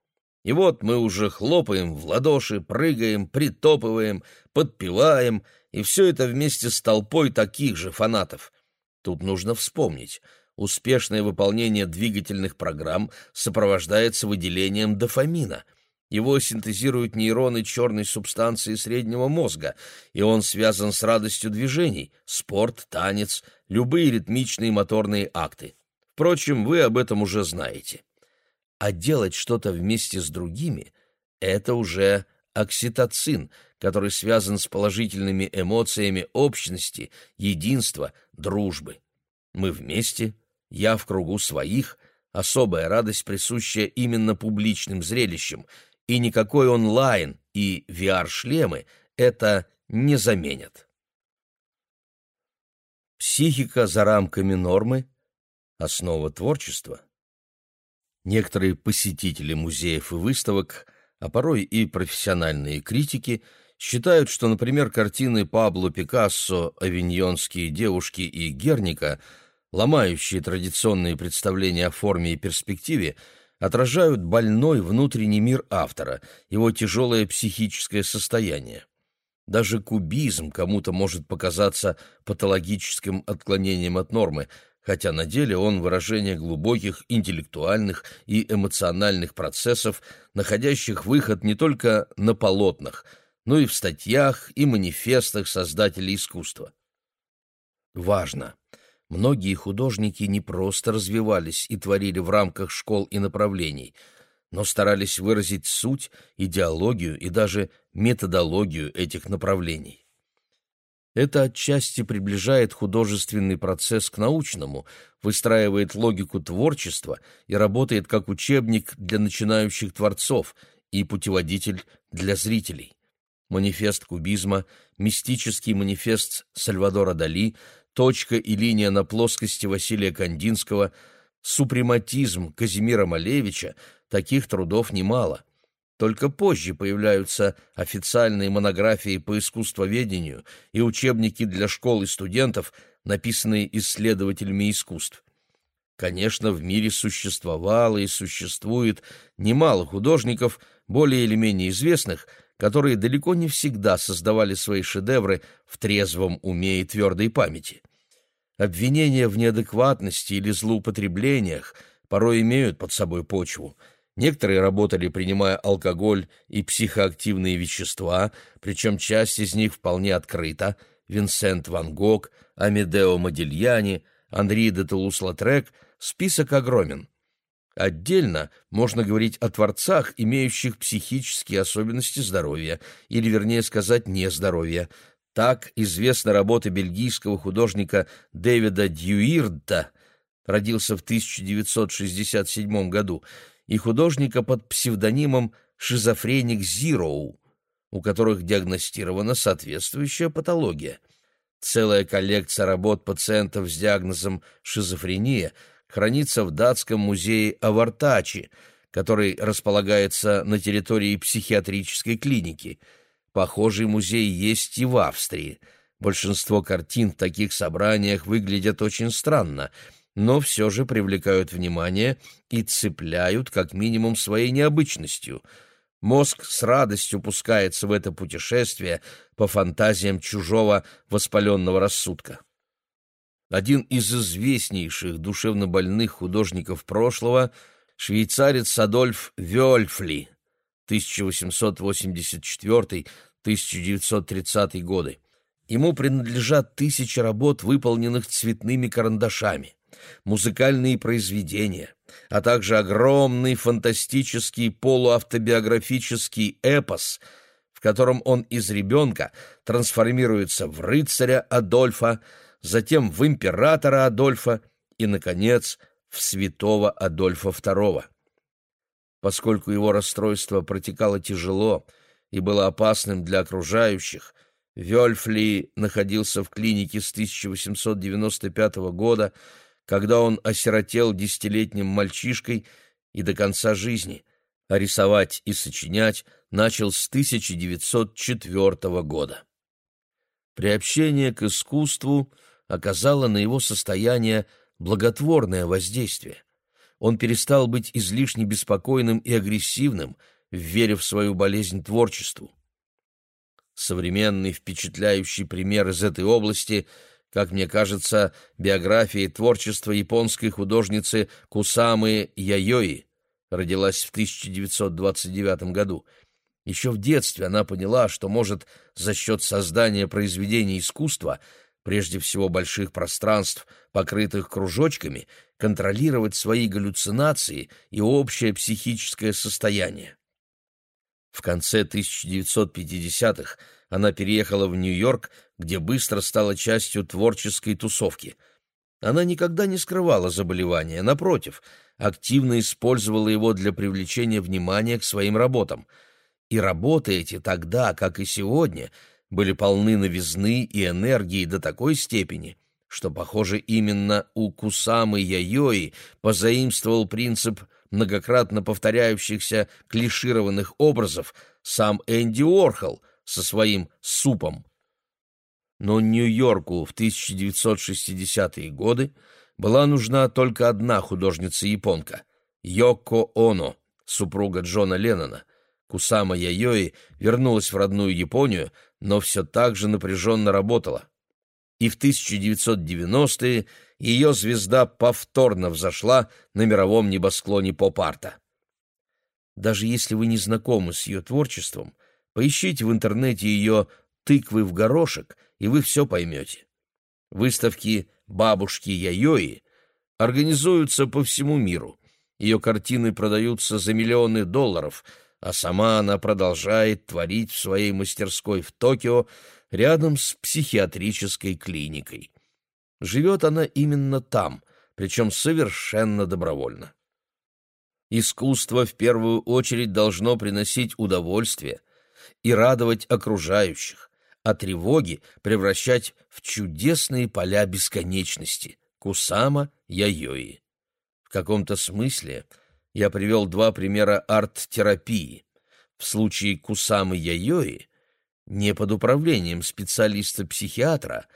И вот мы уже хлопаем в ладоши, прыгаем, притопываем, подпеваем, и все это вместе с толпой таких же фанатов. Тут нужно вспомнить, успешное выполнение двигательных программ сопровождается выделением дофамина — его синтезируют нейроны черной субстанции среднего мозга, и он связан с радостью движений, спорт, танец, любые ритмичные моторные акты. Впрочем, вы об этом уже знаете. А делать что-то вместе с другими — это уже окситоцин, который связан с положительными эмоциями общности, единства, дружбы. Мы вместе, я в кругу своих — особая радость, присущая именно публичным зрелищам — и никакой онлайн и VR-шлемы это не заменят. Психика за рамками нормы — основа творчества. Некоторые посетители музеев и выставок, а порой и профессиональные критики считают, что, например, картины Пабло Пикассо «Авиньонские девушки» и «Герника», ломающие традиционные представления о форме и перспективе, отражают больной внутренний мир автора, его тяжелое психическое состояние. Даже кубизм кому-то может показаться патологическим отклонением от нормы, хотя на деле он выражение глубоких интеллектуальных и эмоциональных процессов, находящих выход не только на полотнах, но и в статьях и манифестах создателей искусства. Важно! Многие художники не просто развивались и творили в рамках школ и направлений, но старались выразить суть, идеологию и даже методологию этих направлений. Это отчасти приближает художественный процесс к научному, выстраивает логику творчества и работает как учебник для начинающих творцов и путеводитель для зрителей. Манифест кубизма, мистический манифест Сальвадора Дали – точка и линия на плоскости Василия Кандинского, супрематизм Казимира Малевича, таких трудов немало. Только позже появляются официальные монографии по искусствоведению и учебники для школ и студентов, написанные исследователями искусств. Конечно, в мире существовало и существует немало художников, более или менее известных, которые далеко не всегда создавали свои шедевры в трезвом уме и твердой памяти. Обвинения в неадекватности или злоупотреблениях порой имеют под собой почву. Некоторые работали, принимая алкоголь и психоактивные вещества, причем часть из них вполне открыта. Винсент Ван Гог, Амедео Модильяни, Анри де Тулус-Латрек — список огромен. Отдельно можно говорить о творцах, имеющих психические особенности здоровья, или, вернее сказать, нездоровья, так известна работа бельгийского художника Дэвида Дьюирда, родился в 1967 году, и художника под псевдонимом «Шизофреник Зироу», у которых диагностирована соответствующая патология. Целая коллекция работ пациентов с диагнозом шизофрения хранится в датском музее Авартачи, который располагается на территории психиатрической клиники – Похожий музей есть и в Австрии. Большинство картин в таких собраниях выглядят очень странно, но все же привлекают внимание и цепляют как минимум своей необычностью. Мозг с радостью пускается в это путешествие по фантазиям чужого воспаленного рассудка. Один из известнейших душевнобольных художников прошлого — швейцарец Адольф Вёльфли, 1884-1930 годы. Ему принадлежат тысячи работ, выполненных цветными карандашами, музыкальные произведения, а также огромный фантастический полуавтобиографический эпос, в котором он из ребенка трансформируется в рыцаря Адольфа, затем в императора Адольфа и, наконец, в святого Адольфа II. Поскольку его расстройство протекало тяжело и было опасным для окружающих, Вельфли находился в клинике с 1895 года, когда он осиротел десятилетним мальчишкой и до конца жизни, а рисовать и сочинять начал с 1904 года. Приобщение к искусству оказало на его состояние благотворное воздействие. Он перестал быть излишне беспокойным и агрессивным, веря в свою болезнь творчеству. Современный впечатляющий пример из этой области, как мне кажется, биография и творчество японской художницы Кусамы Яйои, родилась в 1929 году. Еще в детстве она поняла, что может за счет создания произведений искусства, прежде всего больших пространств, покрытых кружочками, контролировать свои галлюцинации и общее психическое состояние. В конце 1950-х она переехала в Нью-Йорк, где быстро стала частью творческой тусовки. Она никогда не скрывала заболевания, напротив, активно использовала его для привлечения внимания к своим работам. И работы эти тогда, как и сегодня, были полны новизны и энергии до такой степени, что, похоже, именно у Кусамы Яйои позаимствовал принцип – многократно повторяющихся клишированных образов сам Энди Уорхол со своим супом. Но Нью-Йорку в 1960-е годы была нужна только одна художница-японка — Йоко Оно, супруга Джона Леннона. Кусама Яйои вернулась в родную Японию, но все так же напряженно работала. И в 1990-е ее звезда повторно взошла на мировом небосклоне поп-арта. Даже если вы не знакомы с ее творчеством, поищите в интернете ее «Тыквы в горошек», и вы все поймете. Выставки «Бабушки Яйои» организуются по всему миру. Ее картины продаются за миллионы долларов, а сама она продолжает творить в своей мастерской в Токио рядом с психиатрической клиникой. Живет она именно там, причем совершенно добровольно. Искусство в первую очередь должно приносить удовольствие и радовать окружающих, а тревоги превращать в чудесные поля бесконечности — Кусама Яйои. В каком-то смысле я привел два примера арт-терапии. В случае Кусамы Яйои не под управлением специалиста-психиатра,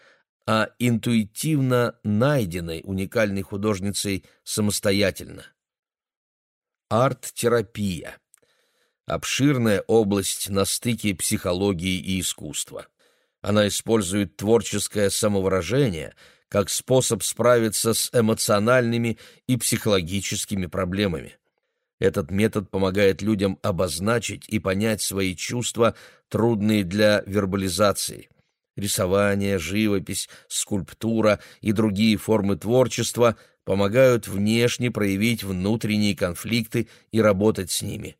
а интуитивно найденной уникальной художницей самостоятельно. Арт-терапия. Обширная область на стыке психологии и искусства. Она использует творческое самовыражение как способ справиться с эмоциональными и психологическими проблемами. Этот метод помогает людям обозначить и понять свои чувства, трудные для вербализации – Рисование, живопись, скульптура и другие формы творчества помогают внешне проявить внутренние конфликты и работать с ними.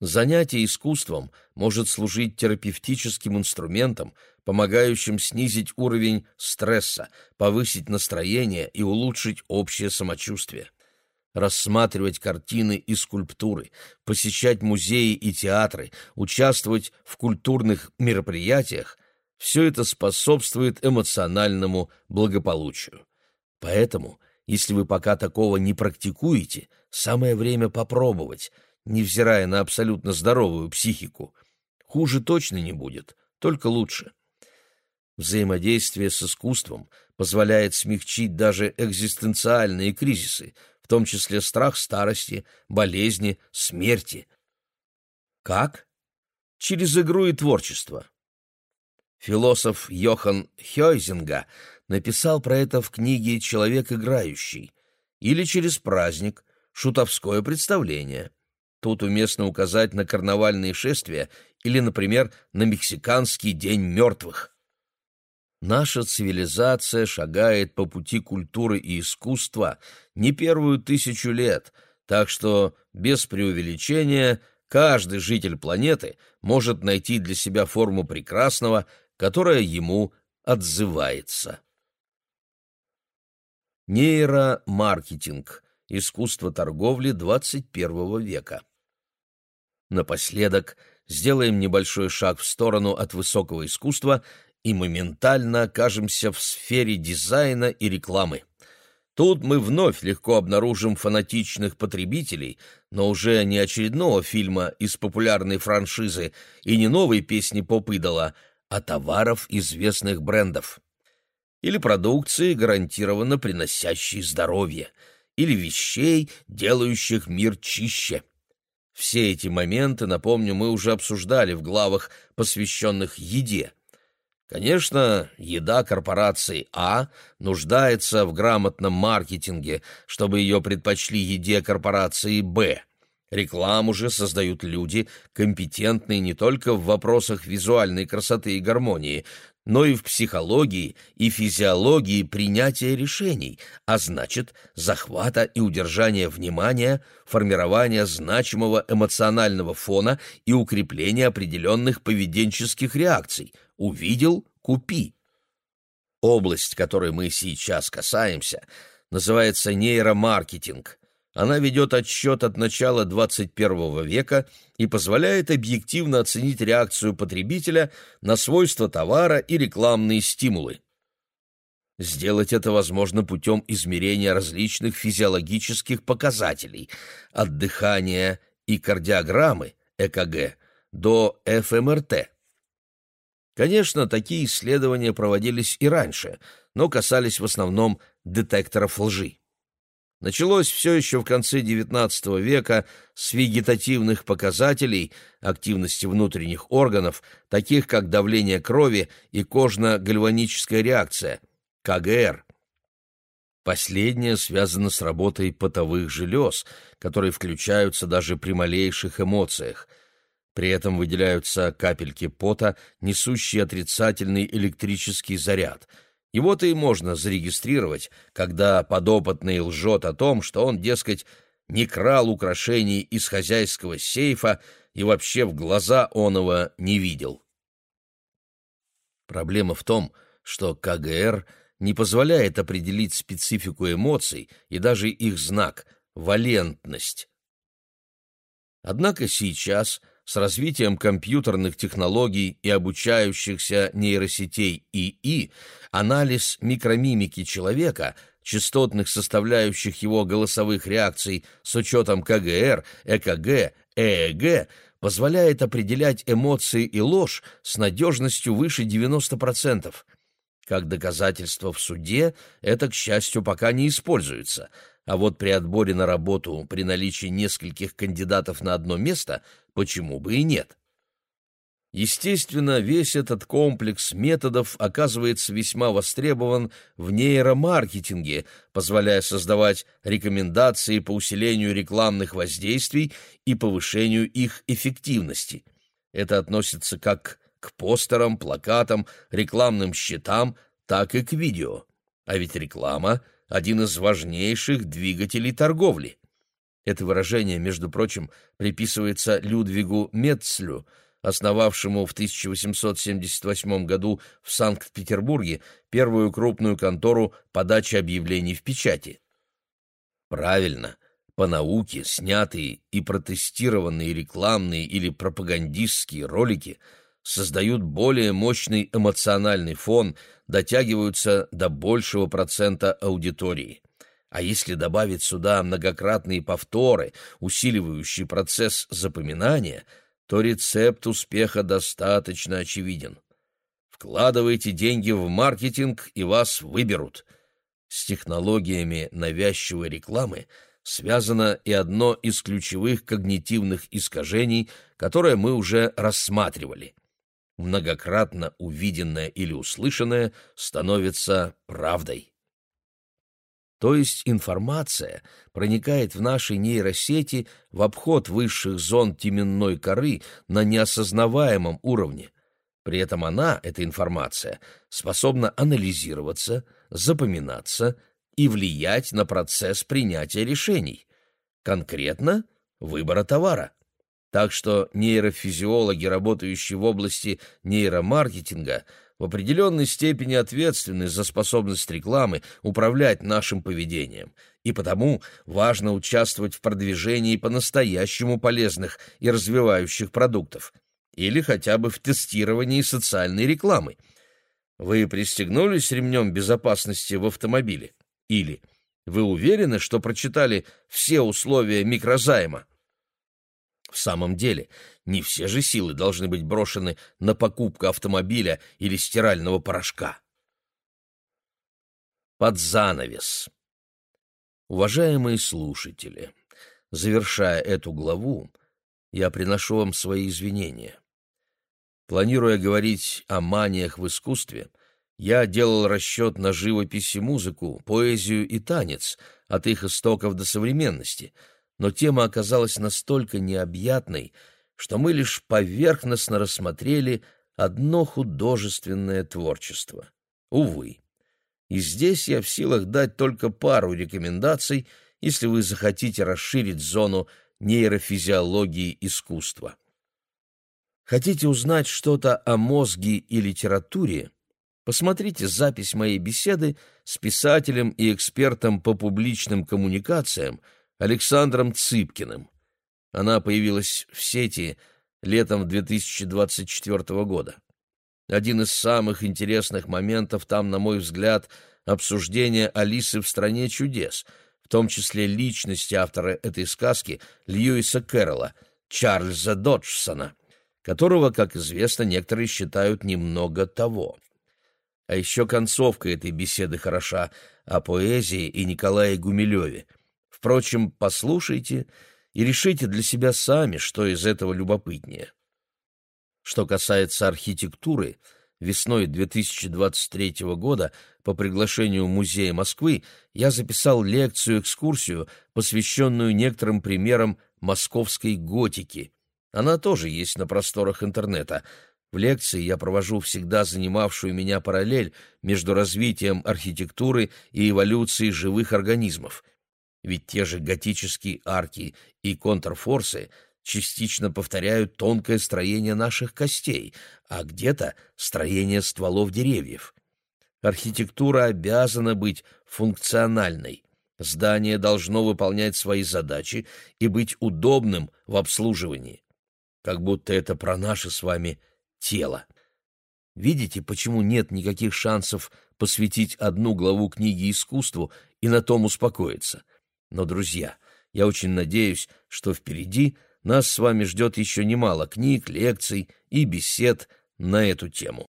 Занятие искусством может служить терапевтическим инструментом, помогающим снизить уровень стресса, повысить настроение и улучшить общее самочувствие. Рассматривать картины и скульптуры, посещать музеи и театры, участвовать в культурных мероприятиях – все это способствует эмоциональному благополучию. Поэтому, если вы пока такого не практикуете, самое время попробовать, невзирая на абсолютно здоровую психику. Хуже точно не будет, только лучше. Взаимодействие с искусством позволяет смягчить даже экзистенциальные кризисы, в том числе страх старости, болезни, смерти. Как? Через игру и творчество. Философ Йохан Хёйзинга написал про это в книге «Человек играющий» или через праздник, шутовское представление. Тут уместно указать на карнавальные шествия или, например, на Мексиканский день мертвых. Наша цивилизация шагает по пути культуры и искусства не первую тысячу лет, так что, без преувеличения, каждый житель планеты может найти для себя форму прекрасного, которая ему отзывается. Нейромаркетинг. Искусство торговли 21 века. Напоследок сделаем небольшой шаг в сторону от высокого искусства и моментально окажемся в сфере дизайна и рекламы. Тут мы вновь легко обнаружим фанатичных потребителей, но уже не очередного фильма из популярной франшизы и не новой песни поп-идола, а товаров известных брендов. Или продукции, гарантированно приносящей здоровье, или вещей, делающих мир чище. Все эти моменты, напомню, мы уже обсуждали в главах, посвященных еде. Конечно, еда корпорации А нуждается в грамотном маркетинге, чтобы ее предпочли еде корпорации Б. Рекламу же создают люди, компетентные не только в вопросах визуальной красоты и гармонии, но и в психологии и физиологии принятия решений, а значит, захвата и удержания внимания, формирования значимого эмоционального фона и укрепления определенных поведенческих реакций – Увидел — купи. Область, которой мы сейчас касаемся, называется нейромаркетинг. Она ведет отсчет от начала 21 века и позволяет объективно оценить реакцию потребителя на свойства товара и рекламные стимулы. Сделать это возможно путем измерения различных физиологических показателей, от дыхания и кардиограммы, ЭКГ, до ФМРТ. Конечно, такие исследования проводились и раньше, но касались в основном детекторов лжи. Началось все еще в конце XIX века с вегетативных показателей активности внутренних органов, таких как давление крови и кожно-гальваническая реакция, КГР. Последнее связано с работой потовых желез, которые включаются даже при малейших эмоциях – при этом выделяются капельки пота, несущие отрицательный электрический заряд. Его-то и можно зарегистрировать, когда подопытный лжет о том, что он, дескать, не крал украшений из хозяйского сейфа и вообще в глаза оного не видел. Проблема в том, что КГР не позволяет определить специфику эмоций и даже их знак — валентность. Однако сейчас — с развитием компьютерных технологий и обучающихся нейросетей ИИ анализ микромимики человека, частотных составляющих его голосовых реакций с учетом КГР, ЭКГ, ЭЭГ позволяет определять эмоции и ложь с надежностью выше 90%. Как доказательство в суде это, к счастью, пока не используется – а вот при отборе на работу при наличии нескольких кандидатов на одно место почему бы и нет? Естественно, весь этот комплекс методов оказывается весьма востребован в нейромаркетинге, позволяя создавать рекомендации по усилению рекламных воздействий и повышению их эффективности. Это относится как к постерам, плакатам, рекламным щитам, так и к видео. А ведь реклама — один из важнейших двигателей торговли. Это выражение, между прочим, приписывается Людвигу Метцлю, основавшему в 1878 году в Санкт-Петербурге первую крупную контору подачи объявлений в печати. Правильно, по науке снятые и протестированные рекламные или пропагандистские ролики создают более мощный эмоциональный фон, дотягиваются до большего процента аудитории. А если добавить сюда многократные повторы, усиливающие процесс запоминания, то рецепт успеха достаточно очевиден. Вкладывайте деньги в маркетинг, и вас выберут. С технологиями навязчивой рекламы связано и одно из ключевых когнитивных искажений, которое мы уже рассматривали – многократно увиденное или услышанное становится правдой. То есть информация проникает в наши нейросети в обход высших зон теменной коры на неосознаваемом уровне. При этом она, эта информация, способна анализироваться, запоминаться и влиять на процесс принятия решений, конкретно выбора товара. Так что нейрофизиологи, работающие в области нейромаркетинга, в определенной степени ответственны за способность рекламы управлять нашим поведением, и потому важно участвовать в продвижении по-настоящему полезных и развивающих продуктов. или хотя бы в тестировании социальной рекламы. Вы пристегнулись ремнем безопасности в автомобиле? Или вы уверены, что прочитали все условия микрозайма? В самом деле, не все же силы должны быть брошены на покупку автомобиля или стирального порошка. Под занавес. Уважаемые слушатели, завершая эту главу, я приношу вам свои извинения. Планируя говорить о маниях в искусстве, я делал расчет на живопись и музыку, поэзию и танец, от их истоков до современности, но тема оказалась настолько необъятной, что мы лишь поверхностно рассмотрели одно художественное творчество. Увы. И здесь я в силах дать только пару рекомендаций, если вы захотите расширить зону нейрофизиологии искусства. Хотите узнать что-то о мозге и литературе? Посмотрите запись моей беседы с писателем и экспертом по публичным коммуникациям Александром Цыпкиным. Она появилась в сети летом 2024 года. Один из самых интересных моментов там, на мой взгляд, обсуждение Алисы в «Стране чудес», в том числе личности автора этой сказки Льюиса Кэрролла, Чарльза Доджсона, которого, как известно, некоторые считают немного того. А еще концовка этой беседы хороша о поэзии и Николае Гумилеве. Впрочем, послушайте и решите для себя сами, что из этого любопытнее. Что касается архитектуры, весной 2023 года по приглашению Музея Москвы я записал лекцию-экскурсию, посвященную некоторым примерам московской готики. Она тоже есть на просторах интернета. В лекции я провожу всегда занимавшую меня параллель между развитием архитектуры и эволюцией живых организмов. Ведь те же готические арки и контрфорсы — частично повторяют тонкое строение наших костей, а где-то строение стволов деревьев. Архитектура обязана быть функциональной. Здание должно выполнять свои задачи и быть удобным в обслуживании. Как будто это про наше с вами тело. Видите, почему нет никаких шансов посвятить одну главу книги искусству и на том успокоиться? Но, друзья, я очень надеюсь, что впереди нас с вами ждет еще немало книг, лекций и бесед на эту тему.